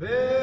Be